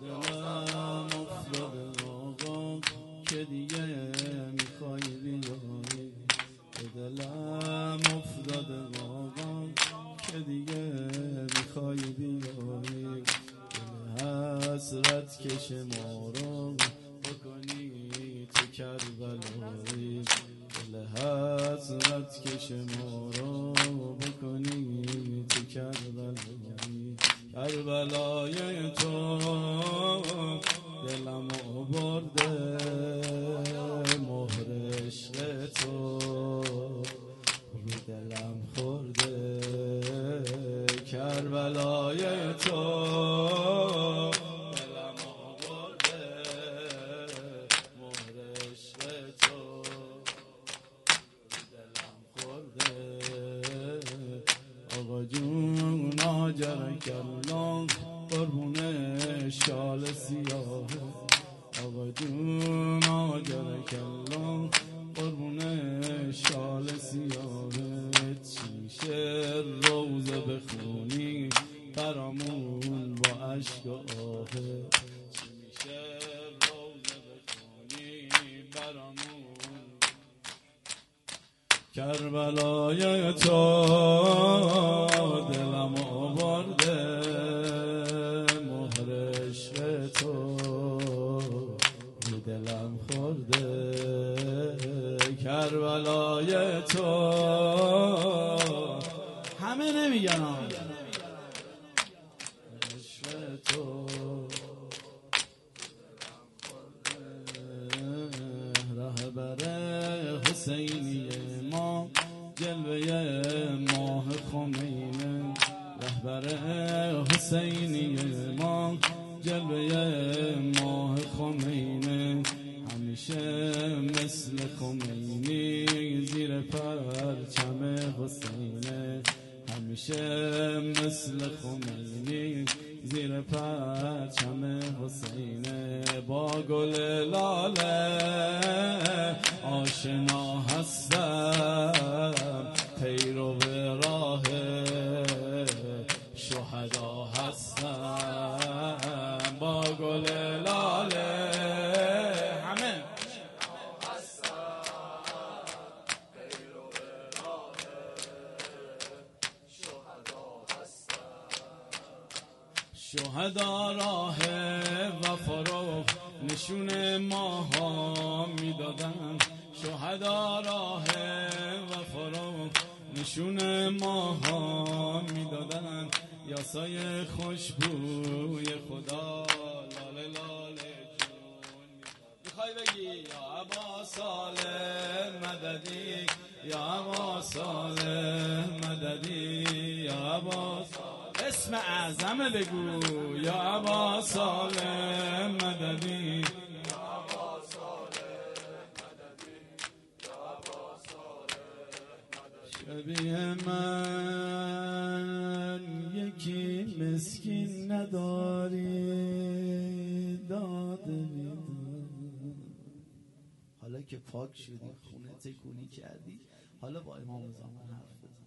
دلم افتاده آقا که دیگه می‌خوای بیای. به دلم افتاده آقا که دیگه می‌خوای بیای. دل حسرت کش ما رو بکنی تو کربلایی. دل حسرت کش ما رو بکنی تو کربلایی. کربلای تو کلام قربون شال سیاه. آقا جون آجر کلام قربون شال سیاه. چیشه روزه بخونی؟ برامون با عشق و آهه بخونی؟ برامون کربلای تو دلم آورده دلم خورده کربلای تو. همه نمیگن. عشق تو. رهبر حسینی ما جلوه ماه خمینه. رهبر حسینی ما. جلوه ماه خمینه. همیشه مثل خمینی زیر پرچم حسینه. همیشه مثل خمینی زیر پرچم حسینه. با گل لاله آشنا هستم. پیرو هستم با گل لاله. همه. شهدا راه وفا رو نشون ماها می‌دادن. شهدا راه وفا رو نشون ماها می‌دادن. یاسای خوشبوی خدا لاله لاله جون. می‌خوای بگی یا ابا صالح مددی؟ یا ابا صالح مددی؟ یا ابا اسم اعظم بگو. یا ابا صالح مددی. شبیه من. حالا که پاک شدی خونه تکونی کردی حالا با امام زمان حرف بزن.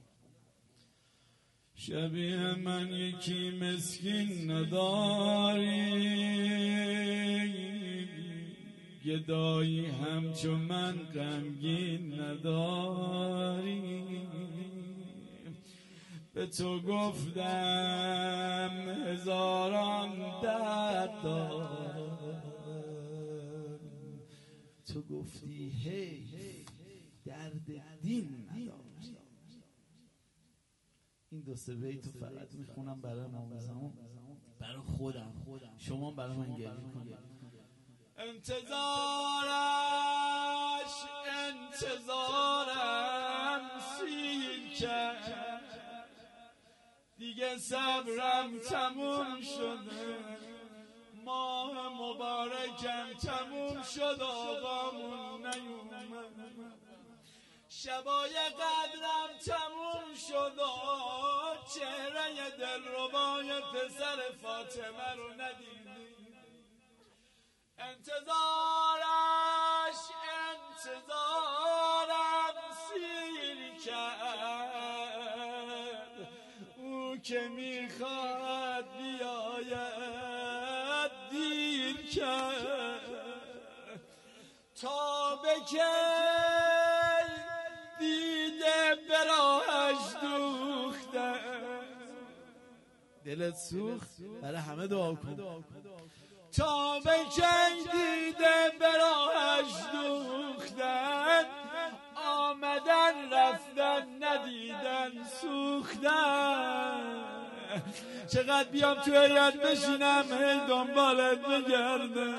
شبیه من یکی مسکین نداری. گدایی همچو من غمگین نداری. به تو گفتم هزاران درد دارم تو گفتی هی درد دین این دو سه بیتو فقط می‌خونم برای امام زمان برای خودم. شما برای من گریه کنید. انتظارش انتظارم سیر کرد. دیگه صبرم تموم شده. ماه مبارکم تموم شد آقامون نیومد. شبای قدرم تموم شد چهره دلربای پسر فاطمه رو ندیدی انتظارش انتظارم سیر کرد. او که می‌خواد بیاید. کرد تا به دیده براش دوخته دلت سوخت؟ برای همه دعا کن. تا به دیده براش دوختن آمدن رفتن ندیدن سوختن چقدر بیام تو هیئت بشینم هی دنبالت بگردم.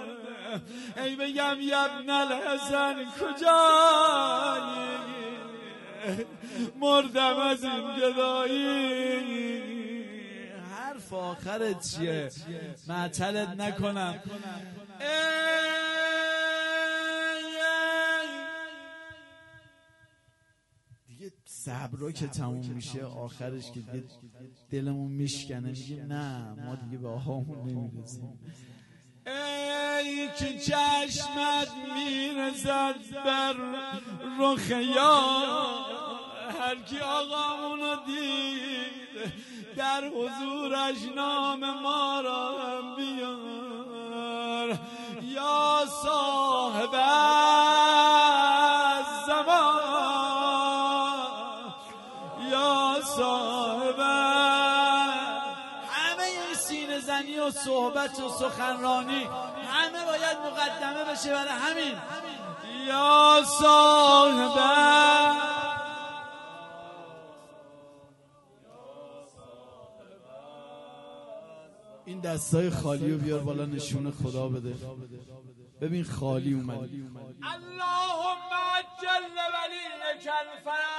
ای بگم یبن الحسن کجایی؟ مردم از این گدایی. حرف آخرت چیه؟ معطلت نکنم. دیگه صبر که تموم میشه آخرش که دیگه دلمون میشکنه میگه نه ما دیگه به آهامون نمی‌رسیم ای که چشمت میرزد بر رخ هر کی آقامونو دید در حضورش نام ما را بیار. یا صاحب و صحبت و سخنرانی. همه باید مقدمه بشه برای همین. یا صاحب. این دستای خالی رو بیار بالا نشون خدا بده. ببین خالی اومد اللهم عجل ولیک الفرج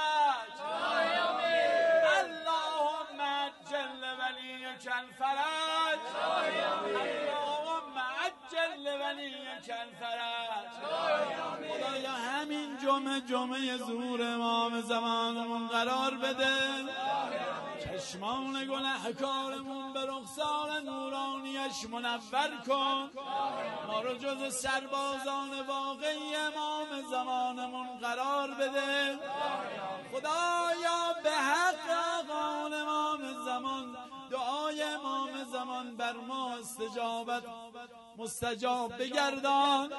همین جمعه زور امام زمانمون قرار بده. چشمان گنهکارمون به رخسار نورانیش منور کن. ما رو جز سربازان واقعی امام زمانمون قرار بده. خدایا به حق آقان امام زمان دعای امام زمان بر ما استجابت. مستجاب بگردان.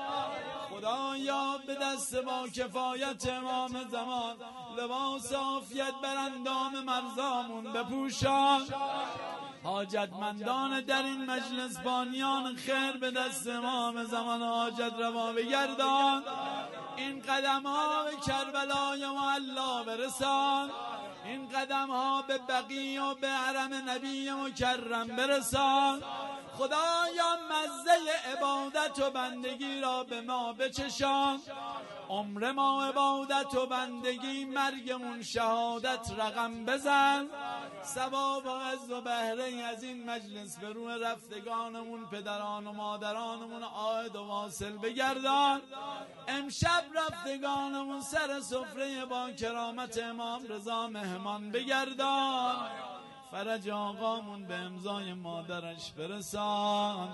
خدایا به دست با کفایت امام زمان لباس آفیت بر اندام مرزامون بپوشان. حاجتمندان در این مجلس بانیان خیر به دست امام زمان حاجت روا بگردان. این قدم ها به کربلای معلا برسان. این قدم ها به بقی و به حرم نبی مکرم برسان. خدایا مزه عبادت و بندگی را به ما بچشان. عمر ما عبادت و بندگی مرگمون شهادت رقم بزن. ثواب و عز و بهره از این مجلس به روح رفتگانمون پدران و مادرانمون آید و واصل بگردان. امشب رفتگانمون سر سفره با کرامت امام رضا مهمان بگردان. فرج آقامون به امضای مادرش برسان.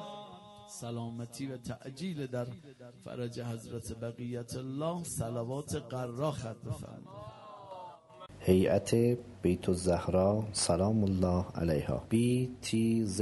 سلامتی و تعجیل در فرج حضرت بقیت الله سلوات قرا خط بفرمایید. هیئت بیت الزهرا سلام الله علیها. Btzs.ir